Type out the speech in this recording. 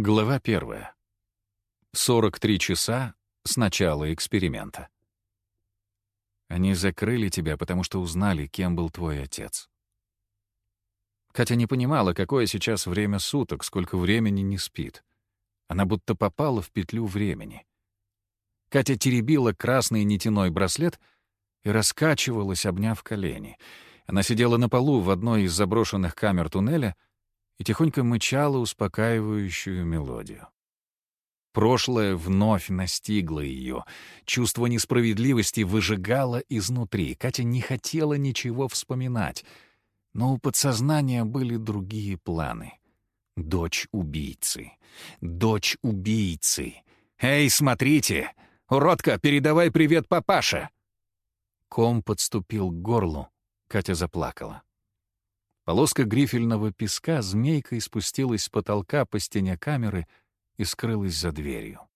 Глава первая. 43 часа с начала эксперимента. Они закрыли тебя, потому что узнали, кем был твой отец. Катя не понимала, какое сейчас время суток, сколько времени не спит. Она будто попала в петлю времени. Катя теребила красный нитяной браслет и раскачивалась, обняв колени. Она сидела на полу в одной из заброшенных камер туннеля — и тихонько мычала успокаивающую мелодию. Прошлое вновь настигло ее. Чувство несправедливости выжигало изнутри. Катя не хотела ничего вспоминать. Но у подсознания были другие планы. Дочь убийцы. Дочь убийцы. «Эй, смотрите! Уродка, передавай привет папаше!» Ком подступил к горлу. Катя заплакала. Полоска грифельного песка змейкой спустилась с потолка по стене камеры и скрылась за дверью.